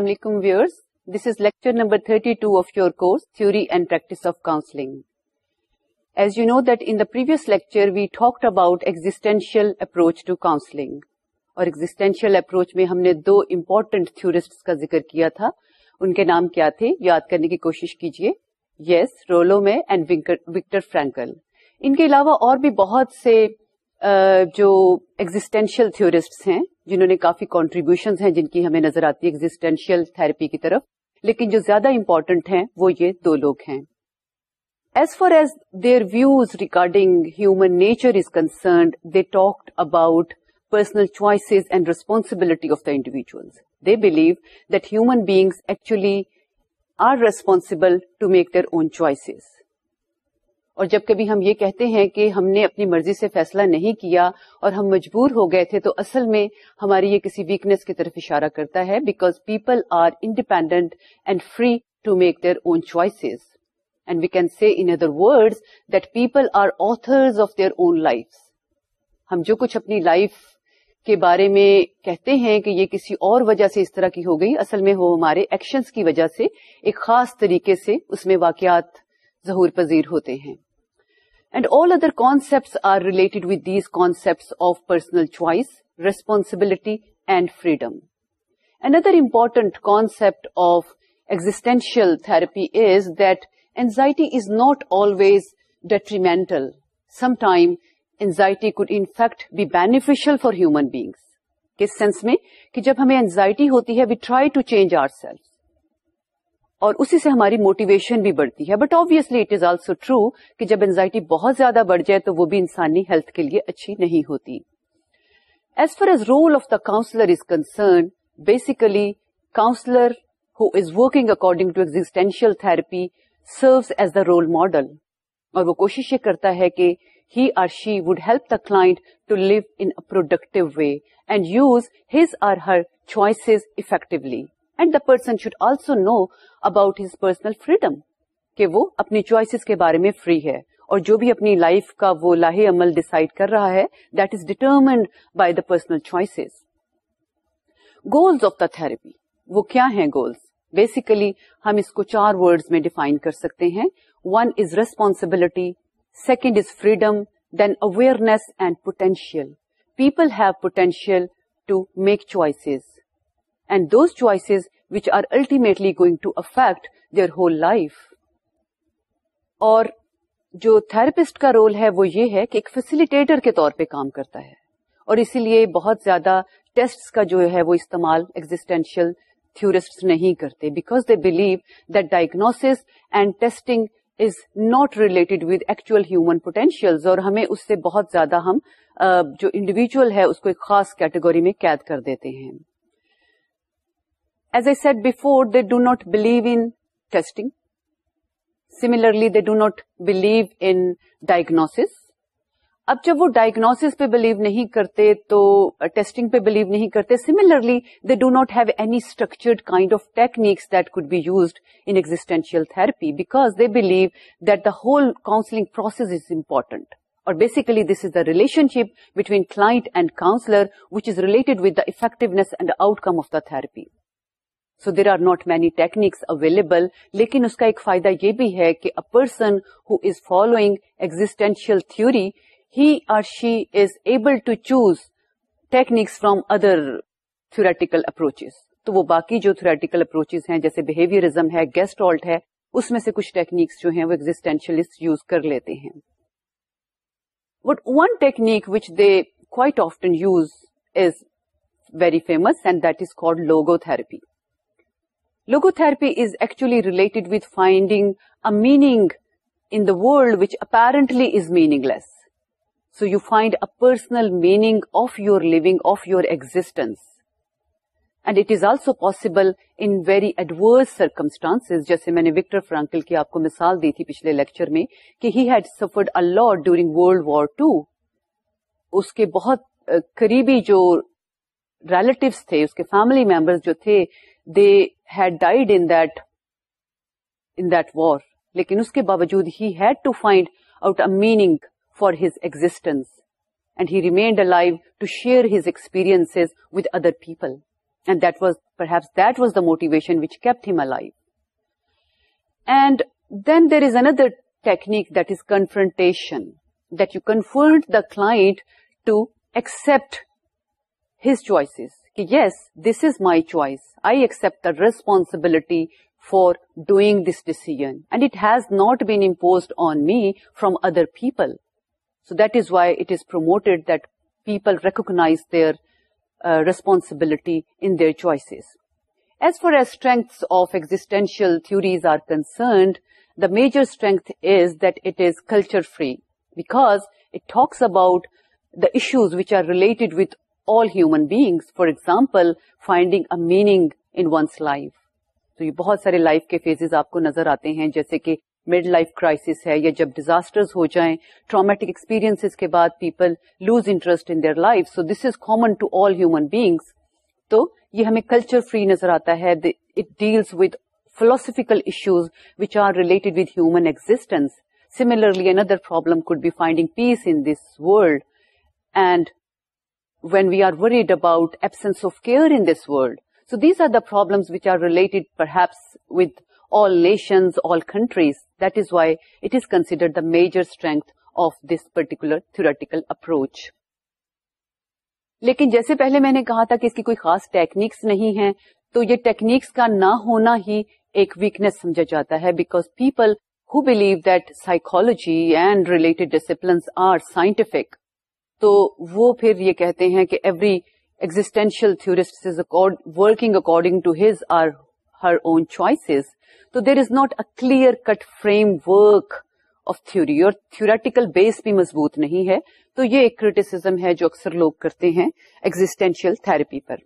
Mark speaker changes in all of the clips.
Speaker 1: السلام علیکم viewers this is lecture number 32 of your course theory and practice of counselling as you know that in the previous lecture we talked about existential approach to counselling اور existential approach میں ہم نے دو important تھورسٹ کا ذکر کیا تھا ان کے نام کیا تھے یاد کرنے کی کوشش کیجیے یس رولو میں اینڈ وکٹر فرینکل ان کے علاوہ اور بھی بہت سے جو ایگزٹینشیل تھورسٹ ہیں جنہوں نے کافی کانٹریبیوشن ہیں جن کی ہمیں نظر آتی ہے ایگزٹینشیل تھراپی کی طرف لیکن جو زیادہ امپورٹنٹ ہیں وہ یہ دو لوگ ہیں as far as their views regarding human nature is concerned they talked about personal choices and responsibility of the individuals they believe that human beings actually are responsible to make their own choices اور جب کبھی ہم یہ کہتے ہیں کہ ہم نے اپنی مرضی سے فیصلہ نہیں کیا اور ہم مجبور ہو گئے تھے تو اصل میں ہماری یہ کسی ویکنیس کی طرف اشارہ کرتا ہے because people are independent and free to make their own choices and we can see in other word that people are authors of their own life ہم جو کچھ اپنی لائف کے بارے میں کہتے ہیں کہ یہ کسی اور وجہ سے اس طرح کی ہو گئی اصل میں وہ ہمارے ایکشنز کی وجہ سے ایک خاص طریقے سے اس میں واقعات ظہور پذیر ہوتے ہیں and all other concepts are related with these concept of personal choice responsibility and freedom N other important concept of existential therapy is that anxiety is not always detrimental sometime anxiety could in fact be beneficial for human beings کس sense میں کہ جب ہمیں anxiety ہوتی ہے we try to change ourselves اور اسی سے ہماری موٹیویشن بھی بڑھتی ہے but obviously it is also true کہ جب انزائٹی بہت زیادہ بڑھ جائے تو وہ بھی انسانی ہیلتھ کے لیے اچھی نہیں ہوتی as far as role of the counsellor is concern basically counsellor who is working according to existential therapy serves as the role model اور وہ کوشش یہ کرتا ہے کہ he or she would help the client to live in productive way and use his or her choices effectively and the person should also know about his personal freedom کہ وہ اپنی چوائسیز کے بارے میں فری ہے اور جو بھی اپنی لائف کا وہ لاہے عمل ڈسائڈ کر رہا ہے that is determined by the personal choices goals of the therapy وہ کیا ہیں گولس بیسیکلی ہم اس کو چار ورڈز میں ڈیفائن کر سکتے ہیں one is responsibility second is freedom then awareness and potential people have potential to make choices and those choices which are ultimately going to affect their whole life اور جو تھراپسٹ کا role ہے وہ یہ ہے کہ ایک فیسلٹیٹر کے طور پہ کام کرتا ہے اور اسی لیے بہت زیادہ ٹیسٹ کا جو ہے وہ استعمال ایگزٹینشیل تھورسٹ نہیں کرتے because they believe that diagnosis and testing is not related with actual human potential اور ہمیں اس سے بہت زیادہ ہم جو انڈیویجل ہے اس کو ایک خاص کیٹیگری میں قید کر دیتے ہیں as a before they do not believe in testing Similarly, they do not believe in diagnosis اب جب وہ ڈائگنوس پہ بلیو نہیں کرتے تو ٹیسٹنگ uh, پہ بلیو نہیں کرتے similarly they do not have any structured kind of techniques that could be used existential therapy because they believe that the whole counselling process is important اور basically this is the relation ship between client and counsellor which is related with the effectiveness and outcome of the therapy so there are not many techniques available لیکن اس کا ایک فائدہ یہ بھی ہے کہ a person who is following existential theory he or she is able to choose techniques from other theoretical approaches تو وہ باقی جو تھورٹیکل اپروچز ہیں جیسے بہیویئرزم ہے گیسٹالٹ ہے اس میں سے کچھ ٹیکنیکس جو ہیں وہ ایگزٹینشلسٹ یوز کر لیتے ہیں but one technique which they quite often use is very famous and that is called logo therapy logo therapy is actually related with finding a meaning in the world which apparently is meaningless so you find a personal meaning of you lug of your existence and it is also possible in very adverse circumstance جیسے میں نے Victor فرانکل کی آپ کو مثال دی تھی پچھلے lecture میں کہ had suffered add during world war to اس کے بہت کریبی جو ریلیٹوز تھے اس کے فیملی ممبر جو تھے ڈائڈ ان دار لیکن اس کے باوجود he had to find out a meaning for his existence and he remained alive to share his experience with other people that was the motivation which keep a life and then there is another technique this confrontation دنفٹ the client to accept his choices yes, this is my choice. I accept the responsibility for doing this decision, and it has not been imposed on me from other people. So that is why it is promoted that people recognize their uh, responsibility in their choices. As far as strengths of existential theories are concerned, the major strength is that it is culture-free, because it talks about the issues which are related with all human beings for example finding a meaning in one's life تو یہ بہت سارے life کے phases آپ کو نظر آتے ہیں جیسے کہ مڈ لائف کرائسس ہے یا جب ڈیزاسٹرز ہو جائیں ٹرامیٹک ایکسپیرینس کے بعد people lose interest in their life so this is common to all human beings تو یہ ہمیں کلچر فری نظر آتا ہے it deals with philosophical issues which are related with human existence similarly another problem could be finding peace in this world and when we are worried about absence of care in this world so these are the problem which are related perhaps with all nations all countries that is why it is consider the major strength of this particular theoretical approach لیکن جیسے پہلے میں نے کہا تھا کہ اس کی کوئی خاص ٹیکنیکس نہیں ہے تو یہ ٹیکنیکس کا نہ ہونا ہی ایک ویکنیس سمجھا جاتا ہے because people believe that psychology and related disciplines are scientific تو وہ پھر یہ کہتے ہیں کہ every existential تھورسٹ is working according to his or her own choices تو there is not a clear cut framework of theory اور theoretical base بھی مضبوط نہیں ہے تو یہ ایک کریٹیسم ہے جو اکثر لوگ کرتے ہیں ایگزٹینشیل تھراپی پر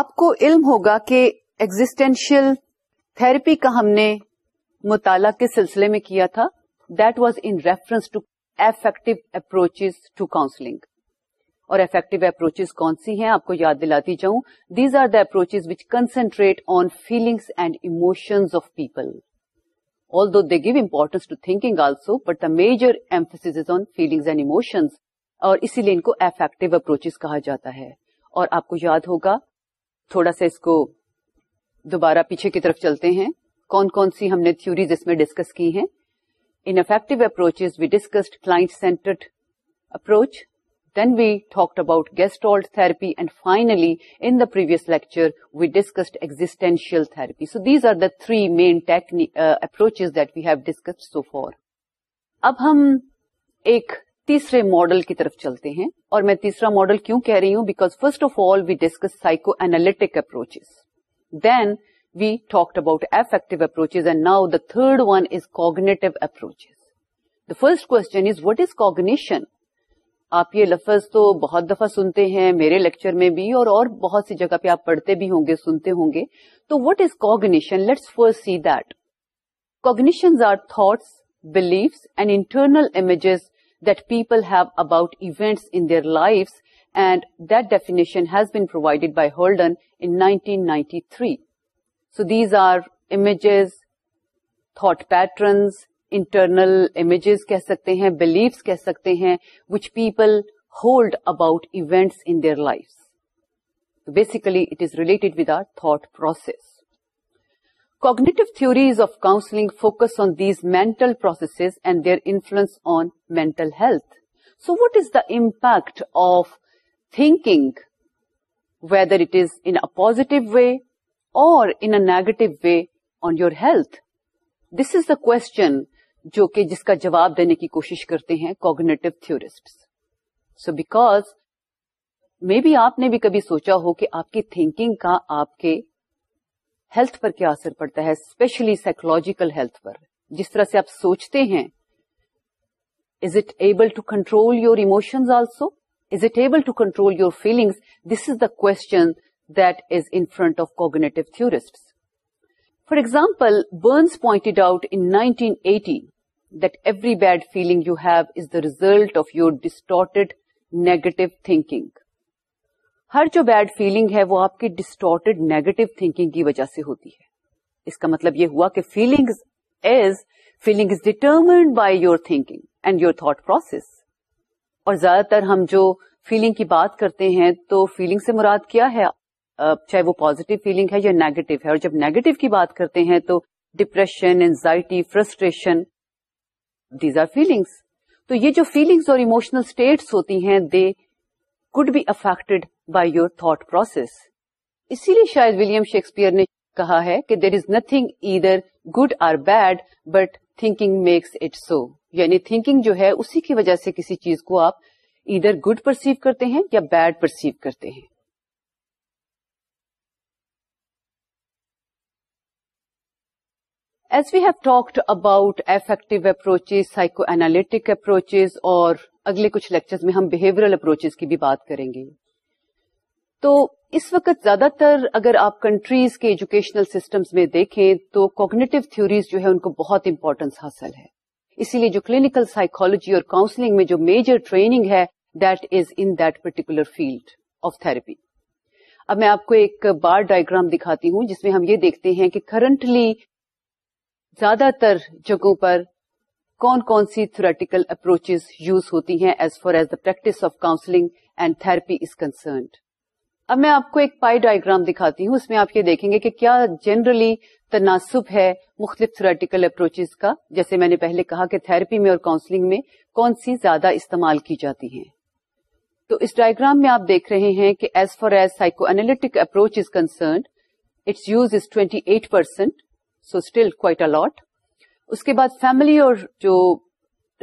Speaker 1: آپ کو علم ہوگا کہ ایگزٹینشیل تھراپی کا ہم نے مطالعہ کے سلسلے میں کیا تھا that was in reference to approaches to counselling اور افیکٹو اپروچ کون سی ہیں آپ کو یاد دلاتی جاؤں these are the approaches which concentrate on feelings and emotions of people although they give importance to thinking also but the major emphasis on feelings and emotions اور اسی لیے ان کو افیکٹو اپروچز کہا جاتا ہے اور آپ کو یاد ہوگا تھوڑا سا اس کو دوبارہ پیچھے کی طرف چلتے ہیں کون کون سی ہم نے تھیوریز اس میں ڈسکس کی ہیں in effective approaches we discussed client centered approach then we talked about gestalt therapy and finally in the previous lecture we discussed existential therapy so these are the three main uh, approaches that we have discussed so far ab hum ek تیسرے model کی طرف چلتے ہیں اور میں تیسرا model کیوں کہہ رہی ہوں because first of all we discuss psychoanalytic approach then we talk about affective approaches and now the third one is cognitive approaches. The first question is what is cognition آپ یہ لفظ تو بہت دفعہ سنتے ہیں میرے لیکچر میں بھی اور اور بہت سی جگہ پہ آپ پڑھتے بھی ہوں گے سنتے ہوں گے تو what is cognition let's first see that cognition are thoughts beliefs and internal images that people have about events in their life and that definition has been provided by Holden in 1993 ninety so these are images thought patterns internal images کہہ سکتے ہیں beliefs کہہ سکتے ہیں which people hold about events in their life basically it is related with our thought process cognitive theories of counselling focus on these mental processes and their influence on mental health so what is the impact of thinking whether it is in a positive way in a negative way on your health this is the question جو کہ جس کا جواب دینے کی کوشش کرتے ہیں کوگنیٹو تھورسٹ سو مے میں آپ نے بھی کبھی سوچا ہو کہ آپ کی تھنکنگ کا آپ کے ہیلتھ پر کیا اثر پڑتا ہے اسپیشلی سائکولوجیکل ہیلتھ پر جس طرح سے آپ سوچتے ہیں is it able to control your emotions also is it able to control your feelings this is the question front of cognitive theory for example Burns point out in nineteen eighty that every bad feeling you have is the result of your distorted negative thinking ہر جو bad feeling ہے وہ آپ کی distorted negative thinking کی وجہ سے ہوتی ہے اس کا مطلب یہ ہوا کہ feeling is feeling is determined by your thinking and your thought process اور زیادہ تر ہم جو فیلنگ کی بات کرتے ہیں تو فیلنگ سے مراد کیا ہے چاہے وہ پازیٹیو فیلنگ ہے یا نیگیٹو ہے اور جب نیگیٹو کی بات کرتے ہیں تو depression anxiety frustration these are feelings تو یہ جو فیلنگس اور اموشنل اسٹیٹس ہوتی ہیں they could be affected by your thought process اسی لیے شاید ولیم شیکسپیئر نے کہا ہے کہ there is nothing either good or bad but thinking makes it so یعنی تھنکنگ جو ہے اسی کی وجہ سے کسی چیز کو آپ ادھر گڈ پرسیو کرتے ہیں یا بیڈ پرسیو کرتے ہیں as we talked about about effective psychoanalytic approaches اور اگلے کچھ لیکچرز میں ہم بہیورل اپروچز کی بھی بات کریں گے تو اس وقت زیادہ تر اگر آپ کنٹریز کے ایجوکیشنل سسٹمز میں دیکھیں تو کوگنیٹو تھیوریز جو ہے ان کو بہت امپورٹینس حاصل ہے اسی لیے جو کلینکل سائیکالوجی اور کاؤنسلنگ میں جو میجر ٹریننگ ہے that is in that particular field of therapy اب میں آپ کو ایک بار ڈائگرام دکھاتی ہوں جس میں ہم یہ دیکھتے ہیں کہ کرنٹلی زیادہ تر جگہوں پر کون کون سی تھریٹیکل اپروچ یوز ہوتی ہیں as far as the practice of counselling and therapy is concerned اب میں آپ کو ایک پائی ڈائگرام دکھاتی ہوں اس میں آپ یہ دیکھیں گے کہ کیا جنرلی تناسب ہے مختلف تھریٹیکل اپروچز کا جیسے میں نے پہلے کہا کہ تھراپی میں اور کاؤنسلنگ میں کون سی زیادہ استعمال کی جاتی ہیں تو اس ڈائگرام میں آپ دیکھ رہے ہیں کہ as far as psychoanalytic approach is concerned its use is twenty eight percent so still quite a lot اس کے بعد فیملی اور جو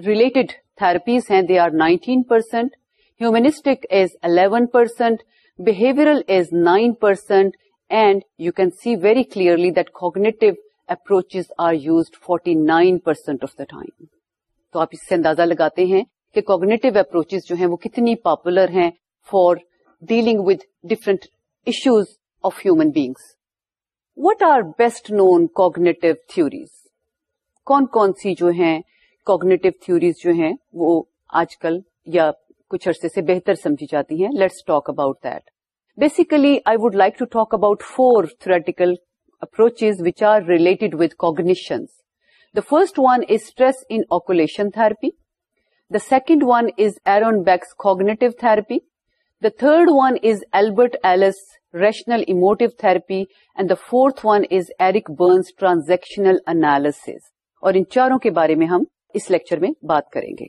Speaker 1: ریلیٹڈ تھراپیز ہیں they are nineteen percent humanistic is eleven percent behavioural is nine percent and you can see very clearly that cognitive approaches are use forty nine percent of the time تو آپ اس سے اندازہ لگاتے ہیں کہ cognitive approaches جو ہیں وہ کتنی پاپولر ہیں for dealing with different issues of human beings what are best known cognitive theories کون کون سی جو ہیں کوگنیٹو تھیوریز جو ہیں وہ آج کل یا کچھ عرصے سے بہتر سمجھی جاتی ہیں let's talk about that basically I would like to talk about four theoretical approach which are related with cognitions the first one is stress inoculation therapy the second one is Aaron Beck's cognitive therapy the third one is Albert else rational emotive therapy and the fourth one is Eric Berne's transactional analysis اور ان چاروں کے بارے میں ہم اس lecture میں بات کریں گے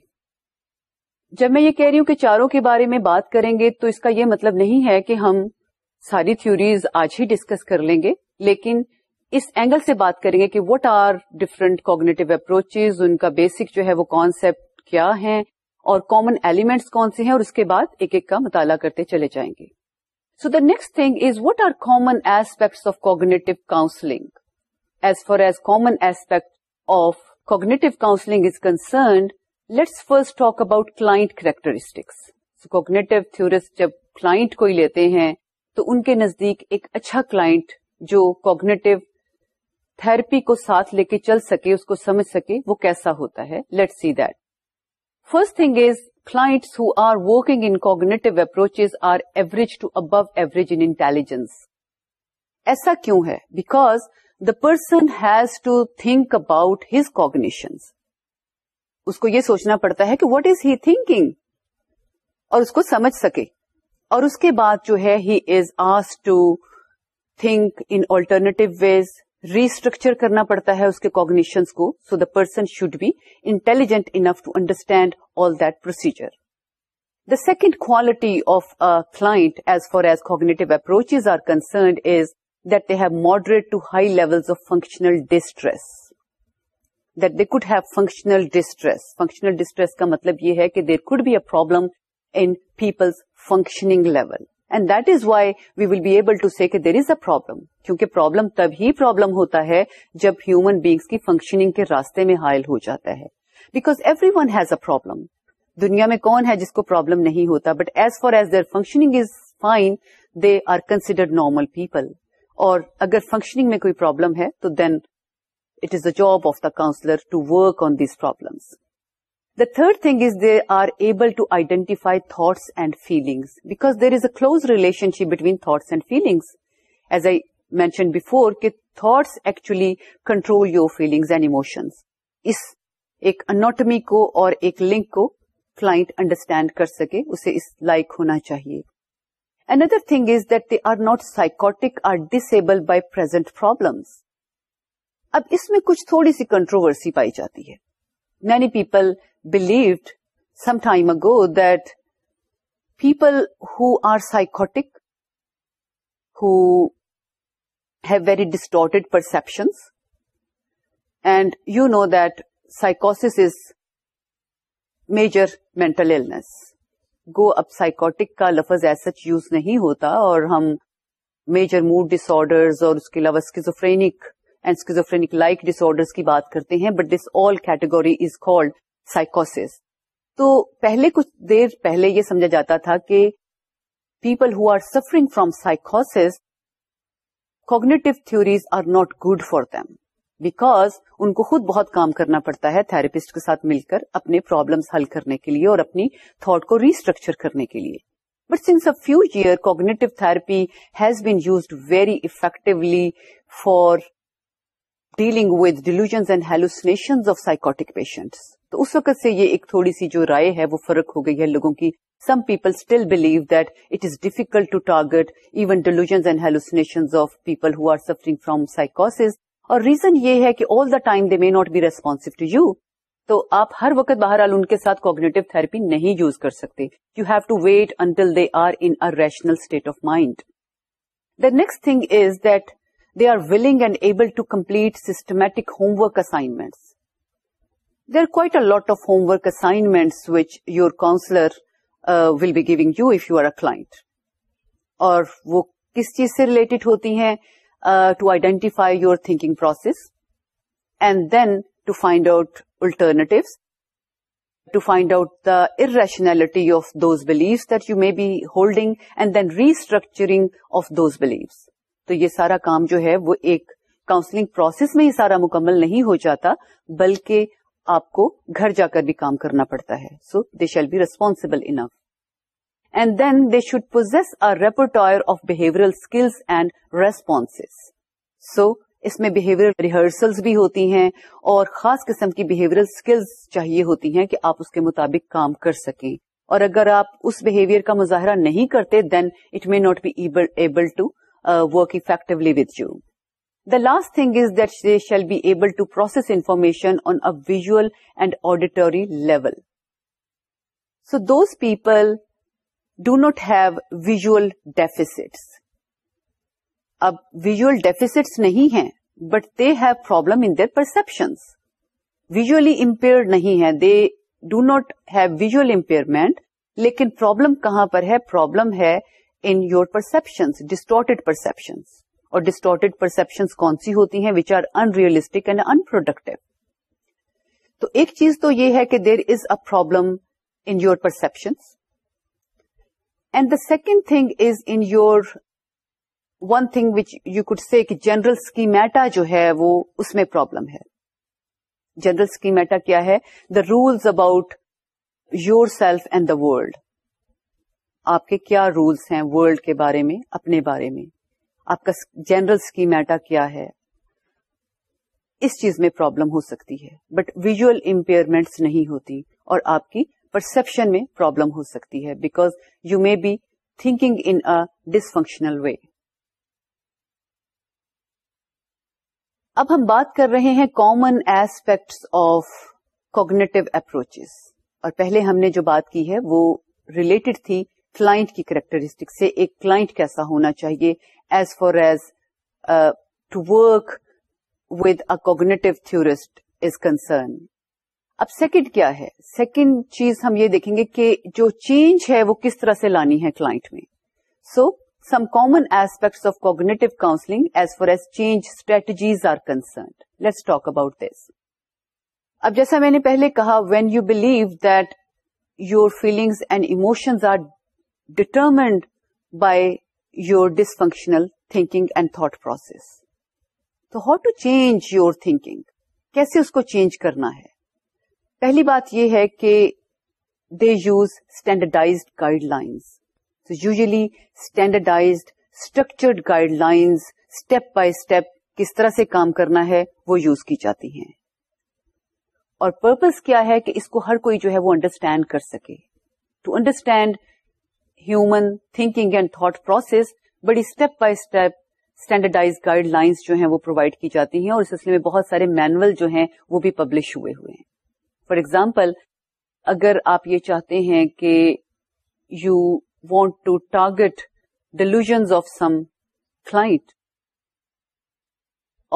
Speaker 1: جب میں یہ کہہ رہی ہوں کہ چاروں کے بارے میں بات کریں گے تو اس کا یہ مطلب نہیں ہے کہ ہم ساری تھوریز آج ہی ڈسکس کر لیں گے لیکن اس اینگل سے بات کریں گے کہ what are different cognitive approaches ان کا بیسک جو ہے وہ کانسپٹ کیا ہے اور کامن ایلیمنٹس کون سے ہیں اور اس کے بعد ایک ایک کا مطالعہ کرتے چلے جائیں گے so the next thing is what are common aspects of cognitive counselling as far as common aspect of cognitive counselling is concerned let's first talk about client characteristics cognitive theory کلا کوئی لیتے ہیں تو ان کے نزدیک ایک اچھا کلاٹ جو کاگنیٹو تھرپی کو ساتھ لے کے چل سکے اس کو سمجھ سکے وہ کیسا ہوتا ہے let see that first thing is client her working in cognitive approach are average to above average intelligence ایسا کیوں ہے because the person has to think about his cognition اس کو یہ سوچنا پڑتا ہے کہ وٹ از ہی تھنکنگ اور اس کو سمجھ سکے اور اس کے بعد جو ہے he is as to think in alternative ways restructure کرنا پڑتا ہے اس کے کوگنیشنس کو so the person should be intelligent enough to understand all that procedure the second quality of a client as far as cognitive approaches are concerned is that they have moderate to high level of functional distress that they could have functional distress functional distress کا مطلب یہ ہے کہ there could be a problem in people's functioning level and that is why we will be able to see کہ there is a problem کیونکہ problem تب ہی problem ہوتا ہے جب ہیومن بیگس کی فنکشننگ کے راستے میں حائل ہو جاتا ہے because everyone has a problem دنیا میں کون ہے جس کو پرابلم نہیں ہوتا but as far as their functioning is fine they are considered normal people اور اگر فنکشننگ میں کوئی پرابلم ہے تو then it is the job of the counsellor to work on these problems the third thing is they are able to identify thoughts and feelings because there is a close relationship between thoughts and feelings as I mention before actually control your feelings and emotions ایک انٹمی کو اور ایک link کو client understand کر سکے اسے اس لائک ہونا چاہیے N other thing is that they are not psychotic or disable by present problems اب اس میں کچھ تھوڑی سی کنٹروورسی پائی جاتی ہے many people believed some time that people who are psychotic, who have very distorted perceptions, and you know that psychosis is major mental illness. گو اب سائیکوٹک کا لفظ ایس سچ یوز نہیں ہوتا اور ہم میجر موڈ ڈسڈر اور اس کے علاوہ schizophrenic schizophrenic like disorder کی بات کرتے ہیں but this all کیٹگوری is called سائکوس تو پہلے کچھ دیر پہلے یہ سمجھا جاتا تھا کہ people who are suffering from سائکوس cognitive theories are not good for them because ان کو خود بہت کام کرنا پڑتا ہے تھراپسٹ کے ساتھ مل کر اپنے پرابلمس حل کرنے کے لیے اور اپنی تھاٹ کو ریسٹرکچر کرنے کے لیے but since a few year cognitive therapy has been used very effectively for dealing with delusion and hallucination of psychotic patients تو اس وقت سے یہ ایک تھوڑی سی جو رائے ہے وہ فرق ہو گئی ہے لوگوں کی some people still believe that it is difficult to target even delusion and hallucination of people who are suffering from سائکوس اور ریزن یہ ہے کہ all the time they may not be response to you تو آپ ہر وقت باہر آل ان کے ساتھ کوگنیٹو تھرپی نہیں یوز کر سکتے you have to wait until they are in rational state of mind the next thing is that they are willing and able to complete systematic homework assignments there quite a lot of homework assignment which your counsellor will be گوگ you if you are وہ کس چیز سے related ہوتی ہیں to identify your thinking process and then to find out alternate to find out the irrationality of those beliefs that you may be holding and then restructuring of those beliefs تو یہ سارا کام جو ہے وہ ایک کاؤنسلنگ پروسیس میں ہی سارا مکمل نہیں ہو جاتا بلکہ آپ کو گھر جا کر بھی کام کرنا پڑتا ہے so they shall be responsible enough and then they should possess a repertoire of behaviour skills and response so اس میں بہیویئر ریہرسل بھی ہوتی ہیں اور خاص قسم کی بہیویئر اسکلس چاہیے ہوتی ہیں کہ آپ اس کے مطابق کام کر سکیں اور اگر آپ اس بہیویئر کا مظاہرہ نہیں کرتے then it may not be able to work effectively with you the last thing is that they shall be able to process information on a visual and auditory level so those people do not have visual deficit اب visual deficits نہیں ہے but they have problem in their perceptions visually impaired نہیں ہے they do not have visual impairment لیکن problem کہاں پر ہے problem ہے ان یور پرسپشنس ڈسٹورٹیڈ پرسپشنس اور ڈسٹارٹیڈ پرسپشن کون سی ہوتی ہیں which are unrealistic and unproductive تو ایک چیز تو یہ ہے کہ there is a problem in your perception and the second thing is in your one thing which you say see general schemata جو ہے وہ اس میں پرابلم ہے جنرل اسکیمیٹا کیا ہے the rules about your self and the world آپ کے کیا رولس ہیں ورلڈ کے بارے میں اپنے بارے میں آپ کا جنرل اسکیمیٹا کیا ہے اس چیز میں پرابلم ہو سکتی ہے بٹ ویژل امپیئرمنٹس نہیں ہوتی اور آپ کی پرسپشن میں پرابلم ہو سکتی ہے because you may be thinking in dysfunctional way اب ہم بات کر رہے ہیں common aspects of cognitive approach اور پہلے ہم نے جو بات کی ہے وہ ریلیٹڈ تھی کلائنٹ کی کریکٹرسٹک سے ایک کلائنٹ کیسا ہونا چاہیے as far as work with a cognitive تھورسٹ is concern اب سیکنڈ کیا ہے سیکنڈ چیز ہم یہ دیکھیں گے کہ جو چینج ہے وہ کس طرح سے لانی ہے کلاٹ میں so some common aspects of cognitive counselling as far as change strategies are concerned let's talk about this اب جیسا میں نے پہلے کہا when you believe that your feelings and emotions are determined by your dysfunctional thinking and thought process تو how to change your thing کیسے اس کو چینج کرنا ہے پہلی بات یہ ہے کہ they use standardised guideline usually standardised structured guidelines step by step کس طرح سے کام کرنا ہے وہ یوز کی جاتی ہیں اور پرپز کیا ہے کہ اس کو ہر کوئی جو ہے وہ انڈرسٹینڈ کر سکے to understand human thinking and thought process بڑی step by step standardise guidelines جو ہیں وہ پرووائڈ کی جاتی ہیں اور اس سلسلے میں بہت سارے مینول جو ہیں وہ بھی پبلش ہوئے ہوئے ہیں فار ایگزامپل اگر آپ یہ چاہتے ہیں کہ you want to target delusion of some client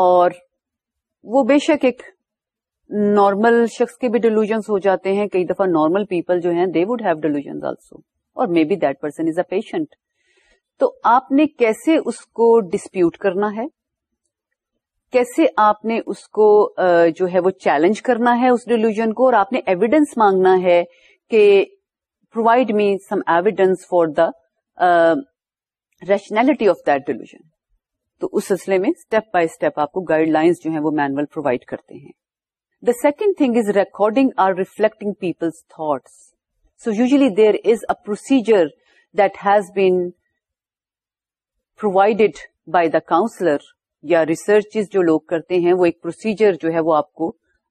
Speaker 1: اور وہ بے شک ایک نارمل شخص کے بھی ڈیلوژنس ہو جاتے ہیں کئی دفعہ نارمل پیپل جو ہیں they would have delusion also اور may be that person is a patient تو آپ نے کیسے اس کو ڈسپیوٹ کرنا ہے کیسے آپ نے اس کو جو ہے وہ چیلنج کرنا ہے اس ڈیلیوژن کو اور آپ نے ایویڈینس مانگنا ہے کہ provide me some evidence for the rationality of that تو اس سلسلے میں اسٹیپ بائی اسٹپ آپ کو گائیڈ لائنس جو ہے وہ مینوئل پرووائڈ کرتے ہیں the second thing is recording or reflecting people's thoughts so usually there is a procedure that has been provided by the counsellor یا ریسرچز جو لوگ کرتے ہیں وہ ایک پروسیجر جو ہے وہ آپ کو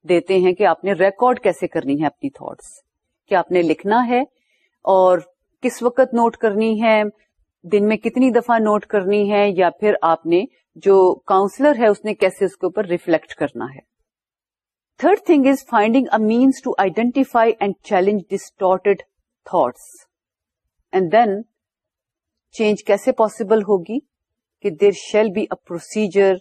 Speaker 1: دیتے ہیں کہ آپ نے ریکارڈ کیسے کرنی ہے اپنی تھاٹس کہ آپ نے لکھنا ہے اور کس وقت نوٹ کرنی ہے دن میں کتنی دفعہ نوٹ کرنی ہے یا پھر آپ نے جو کاؤنسلر ہے اس نے کیسے اس کے اوپر ریفلیکٹ کرنا ہے third thing is finding a means to identify and challenge distorted thoughts and then change کیسے پوسیبل ہوگی کہ there shall be a procedure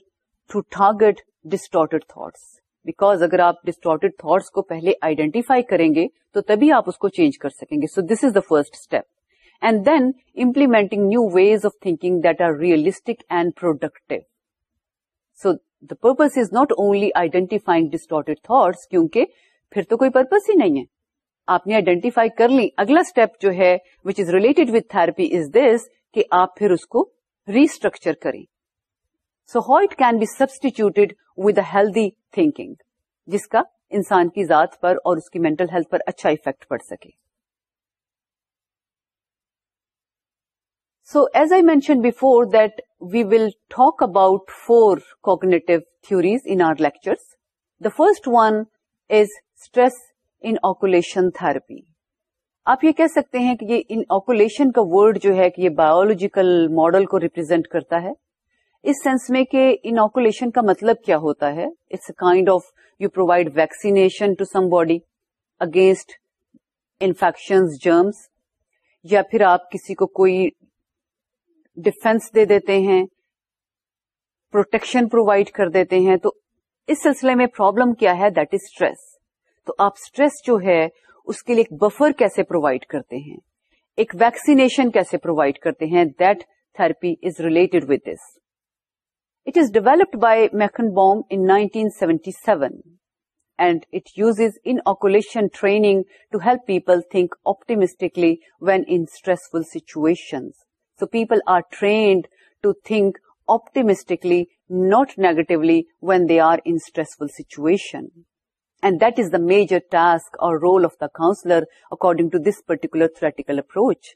Speaker 1: to ٹاگڈ distorted thoughts because اگر آپ ڈسٹارٹیڈ تھاٹس کو پہلے آئیڈینٹیفائی کریں گے تو تبھی آپ اس کو چینج کر سکیں گے so this is the first step and then implementing new ways of thinking that are realistic and product so the purpose is not only identifying distorted thoughts کیونکہ پھر تو کوئی پرپز ہی نہیں ہے آپ نے آئیڈینٹیفائی کر لی اگلا اسٹیپ جو ہے which is is related with this کہ آپ پھر اس کو ریسٹرکچر کریں سو ہا it can be substituted with a healthy thinking جس کا انسان کی ذات پر اور اس کی مینٹل ہیلتھ پر اچھا افیکٹ پڑ سکے so as I mention before that we will talk about four cognitive theories in our lectures the first one is stress inoculation therapy. آپ یہ کہہ سکتے ہیں کہ یہ انکولیشن کا ورڈ جو ہے کہ یہ بایولوجیکل ماڈل کو ریپرزینٹ کرتا ہے اس سینس میں کہ ان آکولیشن کا مطلب کیا ہوتا ہے it's kind of you provide vaccination to some body against infection germs یا پھر آپ کسی کو کوئی ڈیفینس دے دیتے ہیں پروٹیکشن پرووائڈ کر دیتے ہیں تو اس سلسلے میں پرابلم کیا ہے دیٹ از اسٹریس تو آپ اسٹریس جو ہے اس کے لیے ایک بفر کیسے پرووائڈ کرتے ہیں ایک ویکسینیشن کیسے پرووائڈ کرتے ہیں that therapy is related with this it is developed by Meichenbaum in 1977 seventy seven and it use inoculation training to help people think optimistically when so people are trained to think optimistically not negatively when they are in stressful situation and that is the major task اور role of the counsellor according to this particular theoretical approach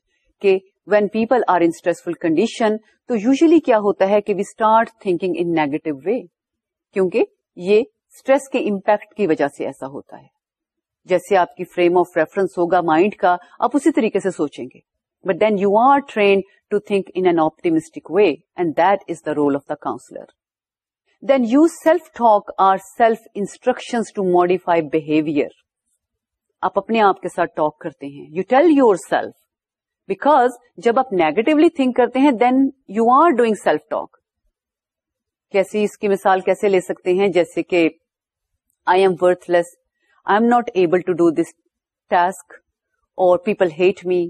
Speaker 1: کہ when people are in stressful condition تو usually کیا ہوتا ہے کہ we start thinking in negative way کیونکہ یہ stress کے امپیکٹ کی وجہ سے ایسا ہوتا ہے جیسے آپ کی فریم آف ریفرنس ہوگا مائنڈ کا آپ اسی طریقے سے سوچیں گے then you are trained to think an an optimistic way and that is the role of the counsellor then you self talk or self instruction to modify behaviour آپ اپنے آپ کے ساتھ ٹاک کرتے ہیں you tell your self because جب آپ negatively think کرتے ہیں then you are doing self talk کیسی اس کی مثال کیسے لے سکتے ہیں جیسے کہ I am worthless I am not able to do this task اور people hate me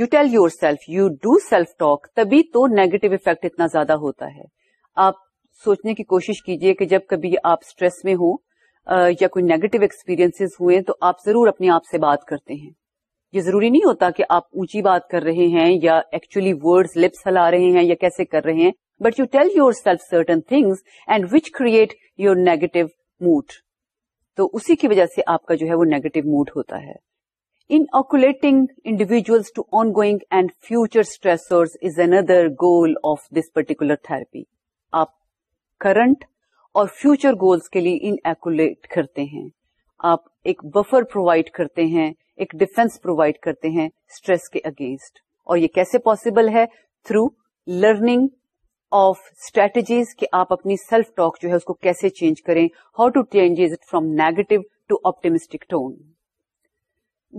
Speaker 1: you tell your self you do self talk تبھی تو نیگیٹو افیکٹ اتنا زیادہ ہوتا ہے آپ سوچنے کی کوشش کیجیے کہ جب کبھی آپ اسٹریس میں ہوں یا کوئی نیگیٹو ایکسپیرئنس ہوئے تو آپ ضرور اپنے آپ سے بات کرتے ہیں یہ ضروری نہیں ہوتا کہ آپ اونچی بات کر رہے ہیں یا ایکچولی ورڈ لپس ہلا رہے ہیں یا کیسے کر رہے ہیں but you tell your self certain things and which create your negative mood تو اسی کی وجہ سے آپ کا جو ہے وہ نیگیٹو موڈ ہوتا ہے inoculating individuals to ongoing and future stress is another goal of this particular therapy آپ کرنٹ اور فیوچر گولس کے لیے انکولیٹ کرتے ہیں آپ ایک بفر پرووائڈ کرتے ہیں ایک ڈیفینس پروائڈ کرتے ہیں اسٹریس کے اگینسٹ اور یہ کیسے پاسبل ہے تھرو لرنگ آف اسٹریٹجیز کہ آپ اپنی سیلف ٹاک جو ہے اس کو کیسے چینج کریں how to change from negative to optimistic tone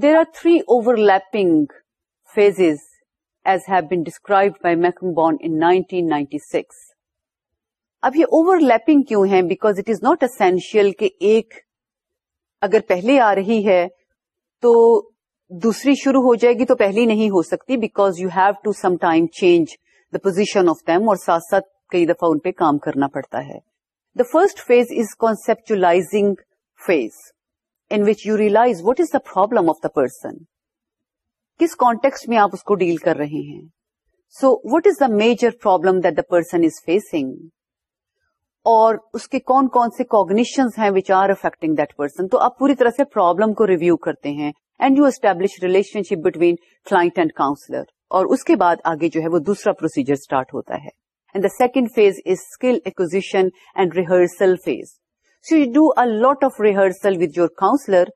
Speaker 1: there are three overlapping phases as have been describe by Meichenbaum in nineteen اب یہ اوور لیپنگ کیوں ہے because it is not essential کہ ایک اگر پہلے آ رہی ہے تو دوسری شروع ہو جائے گی تو پہلی نہیں ہو سکتی because you have to some time change the position of them اور ساتھ ساتھ کئی دفعہ ان پہ کام کرنا پڑتا ہے the first phase is کانسپچلائزنگ phase which you realise what is the problem of the person کس کانٹیکس میں آپ اس کو ڈیل کر رہے ہیں so what is the major problem the person is face اور اس کے کون کون سے کوگنیشن ہیں which are affecting that person تو آپ پوری طرح سے پرابلم کو ریویو کرتے ہیں and you establish relation ship between client and counsellor اور اس کے بعد آگے جو ہے وہ دوسرا پروسیجر اسٹارٹ ہوتا ہے and the second phase is skill acquisition and rehearsal phase so you do a lot of rehearsal with your counsellor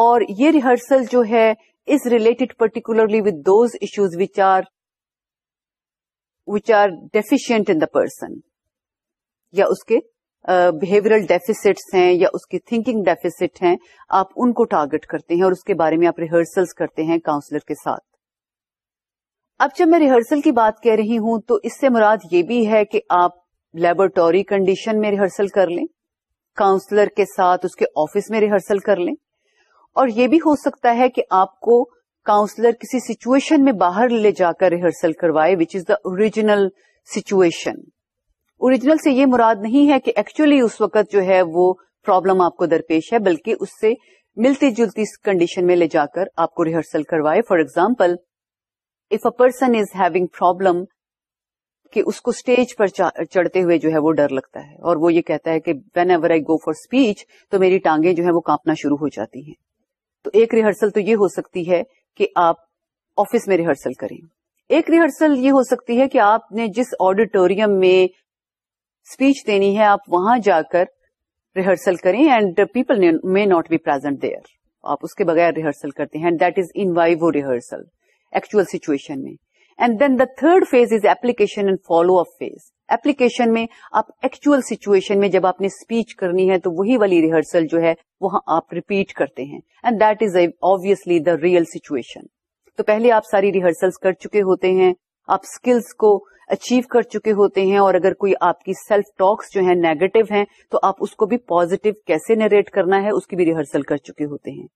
Speaker 1: اور یہ ریہرسل جو ہے is related particularly with those issues which are which are deficient in the person یا اس کے behavioural uh, deficits ہیں یا اس کی تھنکنگ ڈیفیسٹ ہیں آپ ان کو ٹارگٹ کرتے ہیں اور اس کے بارے میں آپ ریہرسل کرتے ہیں کاؤنسلر کے ساتھ اب جب میں ریہرسل کی بات کہہ رہی ہوں تو اس سے مراد یہ بھی ہے کہ آپ لیبورٹوری کنڈیشن میں ریہرسل کر لیں کاؤنسلر کے ساتھ اس کے آفس میں ریہرسل کر لیں اور یہ بھی ہو سکتا ہے کہ آپ کو کاؤنسلر کسی سچویشن میں باہر لے جا کر ریہرسل کروائے which is the original situation original سے یہ مراد نہیں ہے کہ ایکچولی اس وقت جو ہے وہ پرابلم آپ کو درپیش ہے بلکہ اس سے ملتی جلتی کنڈیشن میں لے جا کر آپ کو ریہرسل کروائے for example if a person is having problem کہ اس کو اسٹیج پر چڑھتے ہوئے جو ہے وہ ڈر لگتا ہے اور وہ یہ کہتا ہے کہ whenever I go for speech تو میری ٹانگیں جو ہے وہ کانپنا شروع ہو جاتی ہیں تو ایک ریہرسل تو یہ ہو سکتی ہے کہ آپ آفس میں ریہرسل کریں ایک ریہرسل یہ ہو سکتی ہے کہ آپ نے جس آڈیٹوریم میں اسپیچ دینی ہے آپ وہاں جا کر ریہرسل کریں and people may not be present there آپ اس کے بغیر ریہرسل کرتے ہیں دیٹ از ان وائی وہ ریہرسل ایکچوئل سچویشن میں and then the third phase is application and follow up phase application میں آپ ایکچوئل سچویشن میں جب آپ نے اسپیچ کرنی ہے تو وہی والی ریہرسل جو ہے وہاں آپ ریپیٹ کرتے ہیں and that is obviously the real situation تو پہلے آپ ساری ریہرسل کر چکے ہوتے ہیں آپ اسکلس کو اچیو کر چکے ہوتے ہیں اور اگر کوئی آپ کی سیلف ٹاکس جو ہیں نیگیٹو ہیں تو آپ اس کو بھی پازیٹو کیسے نریٹ کرنا ہے اس کی بھی ریہرسل کر چکے ہوتے ہیں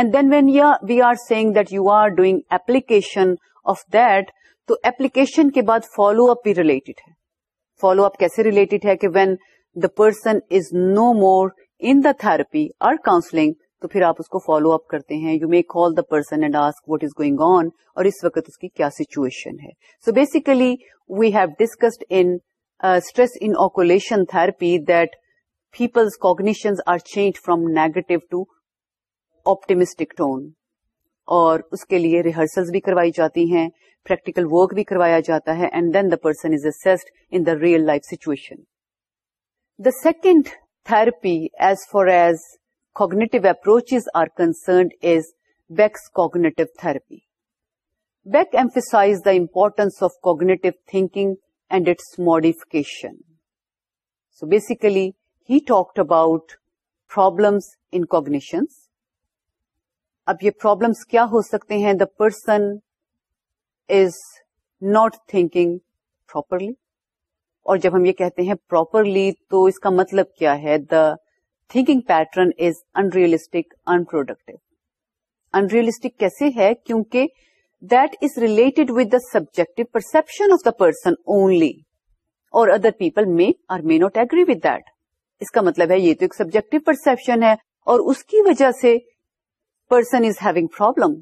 Speaker 1: and then when we are seeing that you are doing application of that تو ایپلیکیشن کے بعد فالو اپ بھی ریلیٹڈ ہے فالو اپ کیسے ریلیٹڈ ہے کہ when the person is no more in the therapy اور کاؤنسلنگ تو پھر آپ اس کو فالو اپ کرتے ہیں you make call the person and ask what is going on اور اس وقت اس کی کیا سچویشن ہے so basically we have discussed in stress inoculation therapy that Peoples cognitions are change from negative to optimistic tone اور اس کے لیے ریہرسل بھی کروائی جاتی ہیں پریکٹیکل ورک بھی کروایا جاتا ہے and then the person is used in the real life situation the second therapy as far as cognitive approach are concerned is Beck's cognitive therapy Beck emphasise the importance of cognitive thinking and its modification so basically he talked about problems in cognitions اب یہ problems کیا ہو سکتے ہیں the person is not thinking properly اور جب ہم یہ کہتے ہیں پراپرلی تو اس کا مطلب کیا ہے the thinking pattern is unrealistic in in unrealistic کیسے ہے کیونکہ that is related with the subject perception of the person only اور other people may are may not agree with that اس کا مطلب ہے یہ تو ایک سبجیکٹو پرسپشن ہے اور اس کی وجہ سے پرسن از ہیونگ پرابلم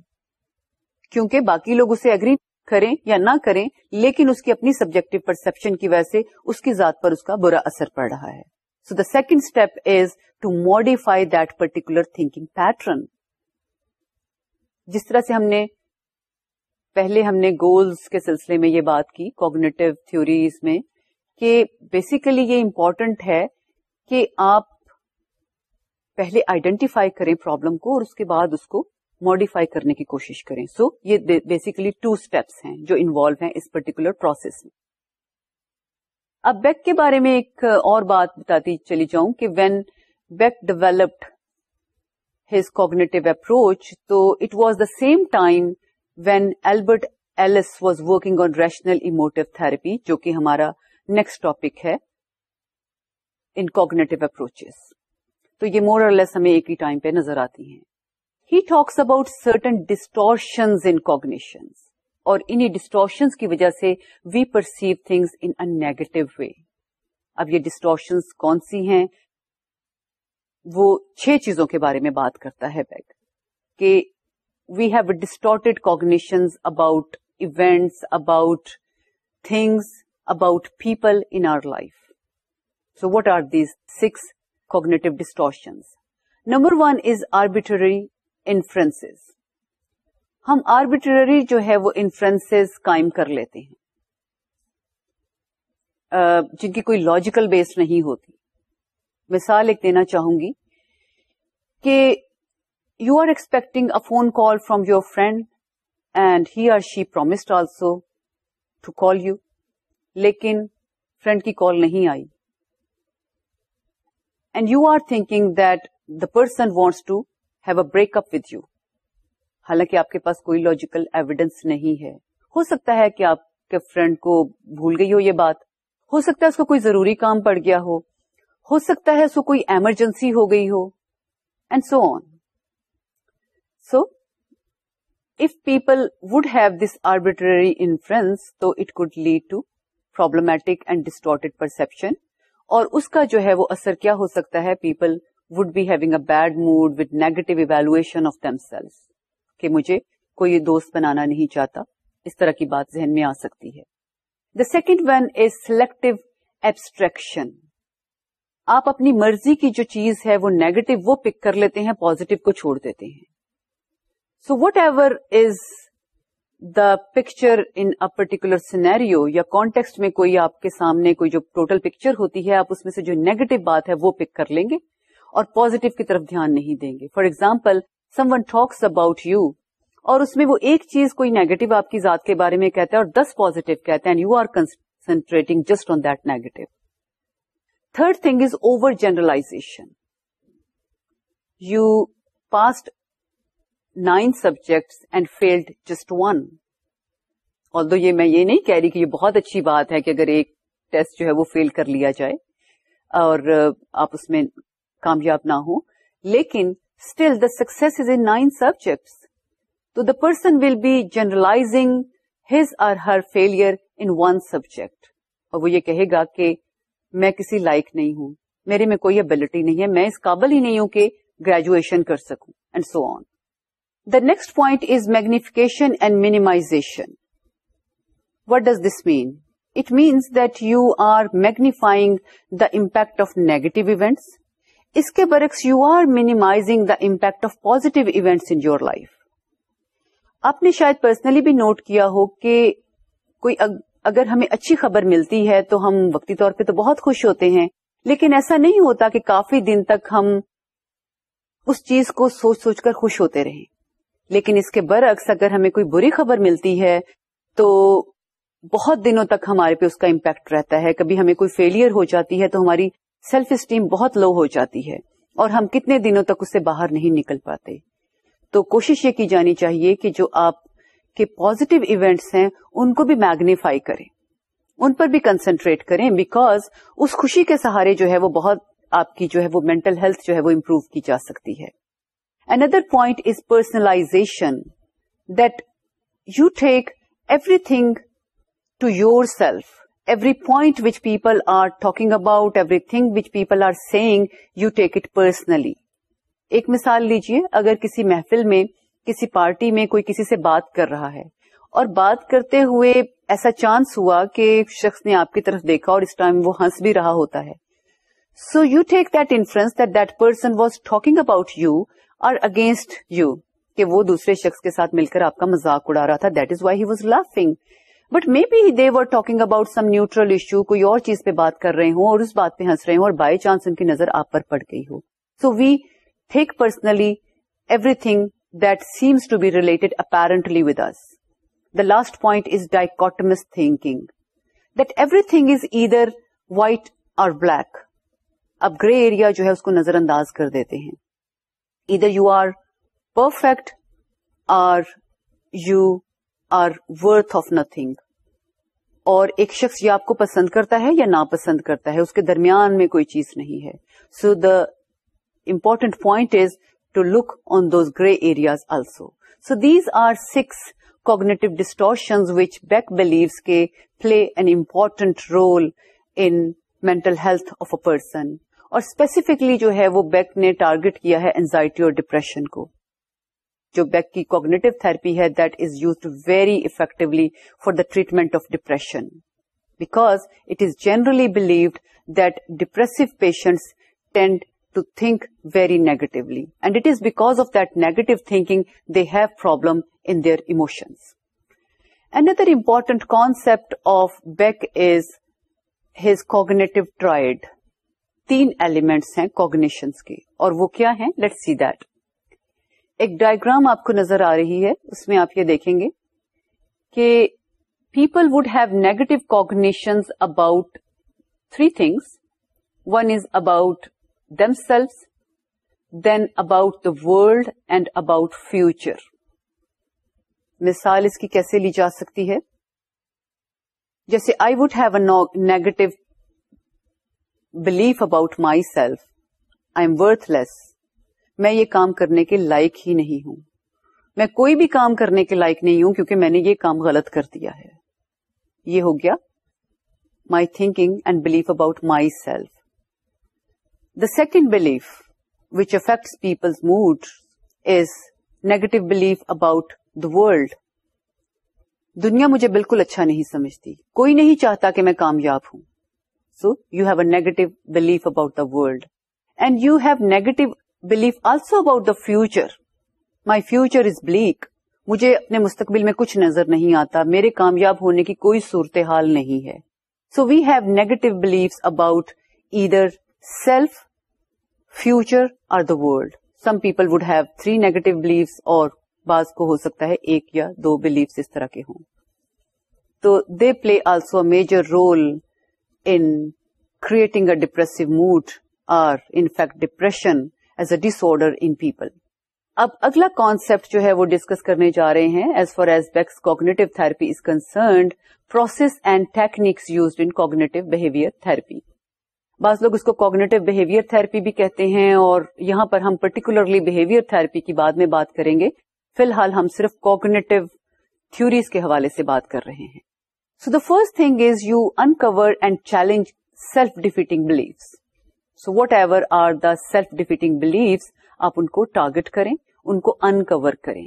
Speaker 1: کیونکہ باقی لوگ اسے اگری کریں یا نہ کریں لیکن اس کی اپنی سبجیکٹ پرسپشن کی وجہ سے اس کی ذات پر اس کا برا اثر پڑ رہا ہے so the second step is to modify that particular thinking pattern جس طرح سے ہم نے پہلے ہم نے گولس کے سلسلے میں یہ بات کی کوگنیٹو تھوریز میں کہ بیسیکلی یہ امپورٹنٹ ہے کہ آپ پہلے آئیڈینٹیفائی کریں پرابلم کو اور اس کے بعد اس کو ماڈیفائی کرنے کی کوشش کریں سو so, یہ بیسیکلی ٹو اسٹیپس ہیں جو انوالو ہیں اس پرٹیکولر پروسیس میں اب بیک کے بارے میں ایک اور بات بتاتی چلی جاؤں کہ when Beck developed his cognitive approach تو it was the same time when Albert Ellis was working on rational emotive therapy جو کہ ہمارا نیکسٹ ٹاپک ہے ان کوگنیٹو اپروچز تو یہ مور اور لیس ہمیں ایک ہی ٹائم پہ نظر آتی ہیں he talks about certain distortion in cognition اور انہیں ڈسٹورشن کی وجہ سے we perceive things in negative way اب یہ ڈسٹورشن کون سی ہیں وہ چھ چیزوں کے بارے میں بات کرتا ہے بیگ کہ we have distorted cognition about events about things about people in our life so what are these six cognitive distortions number one is arbitrary inference ہم آربیٹری جو ہے وہ انفرنس قائم کر لیتے ہیں جن کی کوئی لاجیکل بیس نہیں ہوتی مثال ایک دینا چاہوں گی کہ you are expecting a phone call from your friend and he or she promised also to call you لیکن فرینڈ کی کال نہیں آئی you are thinking that the person wants to have a break up with you حالانکہ آپ کے پاس کوئی logical evidence نہیں ہے ہو سکتا ہے کہ آپ کے فرینڈ کو بھول گئی ہو یہ بات ہو سکتا ہے اس کو کوئی ضروری کام پڑ گیا ہو ہو سکتا ہے اس کو کوئی ایمرجنسی ہو گئی ہو and so on so if people would have this arbitrary inference تو it could lead to problematic and distort perception اور اس کا جو ہے وہ اثر کیا ہو سکتا ہے people would be having a bad mood with negative evaluation of them self کہ مجھے کوئی دوست بنانا نہیں چاہتا اس طرح کی بات ذہن میں آ سکتی ہے the second one is selective abstraction آپ اپنی مرضی کی جو چیز ہے وہ نیگیٹو وہ پک کر لیتے ہیں پوزیٹو کو چھوڑ دیتے ہیں so whatever is the picture in particular scenario یا کانٹیکس میں کوئی آپ کے سامنے کوئی جو ٹوٹل پکچر ہوتی ہے آپ اس میں سے جو نیگیٹو بات ہے وہ پک کر لیں گے اور پوزیٹو کی طرف دھیان نہیں دیں گے for example someone talks about you اور اس میں وہ ایک چیز کوئی نیگیٹو آپ کی ذات کے بارے میں کہتا ہے اور دس پوزیٹو کہتے ہیں you are concentrating just on that negative third thing is over generalisation you past nine subjects and failed just one اور دو یہ میں یہ نہیں کہہ رہی کہ یہ بہت اچھی بات ہے کہ اگر ایک ٹیسٹ جو ہے وہ فیل کر لیا جائے اور آپ اس میں کامیاب نہ ہوں لیکن still the six is in nine subjects تو the person will be generalising his or her failure in one subject اور وہ یہ کہے گا کہ میں کسی لائک نہیں ہوں میرے میں کوئی ابلٹی نہیں ہے میں اس قابل ہی نہیں ہوں کہ گریجویشن کر سکوں and so on the next point is magnification and minimisation what does this mean it means that you are magnifying the impact of negative events اس کے you you are minimising the impact of positive events in your life آپ نے شاید personally بھی note کیا ہو کہ کوئی اگر ہمیں اچھی خبر ملتی ہے تو ہم وقتی طور پہ تو بہت خوش ہوتے ہیں لیکن ایسا نہیں ہوتا کہ کافی دن تک ہم اس چیز کو سوچ سوچ کر خوش ہوتے رہیں لیکن اس کے برعکس اگر ہمیں کوئی بری خبر ملتی ہے تو بہت دنوں تک ہمارے پہ اس کا امپیکٹ رہتا ہے کبھی ہمیں کوئی فیلئر ہو جاتی ہے تو ہماری سیلف اسٹیم بہت لو ہو جاتی ہے اور ہم کتنے دنوں تک اس سے باہر نہیں نکل پاتے تو کوشش یہ کی جانی چاہیے کہ جو آپ کے پازیٹو ایونٹس ہیں ان کو بھی میگنیفائی کریں ان پر بھی کنسنٹریٹ کریں بیکاز اس خوشی کے سہارے جو ہے وہ بہت آپ کی جو ہے وہ مینٹل ہیلتھ جو ہے وہ امپروو کی جا سکتی ہے Another point is personalization that you take everything to yourself. Every point which people are talking about, everything which people are saying, you take it personally. ایک مثال لیجئے اگر کسی محفل میں کسی پارٹی میں کوئی کسی سے بات کر رہا ہے اور بات کرتے ہوئے ایسا چانس ہوا کہ شخص نے آپ کی طرف دیکھا اور اس ٹائم وہ ہنس بھی رہا ہوتا ہے so you take that inference that that person was talking about you against you کہ وہ دوسرے شخص کے ساتھ مل کر آپ کا مزاق اڑا رہا تھا that is why he was laughing but may be they were talking about some neutral issue کوئی اور چیز پہ بات کر رہے ہوں اور اس بات پہ ہنس رہے ہوں اور بائی چانس ان کی نظر آپ پر پڑ گئی ہو سو وی تھک personally everything that seems to be related apparently with us the last point is dichotomous thinking that every thing is either white or black اب گرے ایریا جو ہے اس کو نظر انداز کر دیتے ہیں either you are perfect or you are worth of nothing اور ایک شخص یہ آپ کو پسند کرتا ہے یا ناپسند کرتا ہے اس کے درمیان میں کوئی چیز نہیں ہے so the important point is to look on those grey areas also so these are six cognitive distortion which Beck believes کے play an important role in mental health of a person اور specifically جو ہے وہ Beck نے target کیا ہے anxiety اور depression کو جو بیک کی کوگنیٹو تھرپی ہے that is used very effectively for the treatment of depression because it is generally believed that depressive patients tend to think very negatively and it is because of that negative thinking they have problem in their emotions Another important concept of Beck is his cognitive triad تین elements ہیں cognitions کے اور وہ کیا ہیں let see that ایک diagram آپ کو نظر آ رہی ہے اس میں آپ یہ دیکھیں گے کہ people would have negative cognition about three things one is about themselves then about the world and about future مثال اس کی کیسے لی جا سکتی ہے جیسے I would have a negative belief about myself I M worthless میں یہ کام کرنے کے لائق ہی نہیں ہوں میں کوئی بھی کام کرنے کے لائق نہیں ہوں کیونکہ میں نے یہ کام غلط کر دیا ہے یہ ہو گیا my thinking and belief about myself the second belief which affects people's mood is negative belief about the world دنیا مجھے بالکل اچھا نہیں سمجھتی کوئی نہیں چاہتا کہ میں کامیاب ہوں so you have a negative belief about the world and you have negative belief also about the future my future is black مجھے اپنے مستقبل میں کچھ نظر نہیں آتا میرے کامیاب ہونے کی کوئی صورتحال نہیں ہے so we have negative beliefs about either self future اور the world some people would have three negative beliefs اور بعض کو ہو سکتا ہے ایک یا دو بلیفس اس طرح کے ہوں تو they play also a major role in creating a depressive mood or in fact depression as a disorder in people اب اگلا کانسیپٹ جو ہے وہ ڈسکس کرنے جا رہے ہیں as far as Beck's cognitive therapy is concerned process and techniques used in cognitive behaviour therapy بعض لوگ اس کو کوگنیٹو بہیویئر تھرپی بھی کہتے ہیں اور یہاں پر ہم پرٹیکولرلی بہیویئر تھراپی کی بعد میں بات کریں گے فی الحال ہم صرف کوگنیٹو تھوریز کے حوالے سے بات کر رہے ہیں so the first thing is you encounter and challenge self defeating beliefs so whatever are the self defeating beliefs آپ ان کو ٹارگیٹ کریں ان کو انکور کریں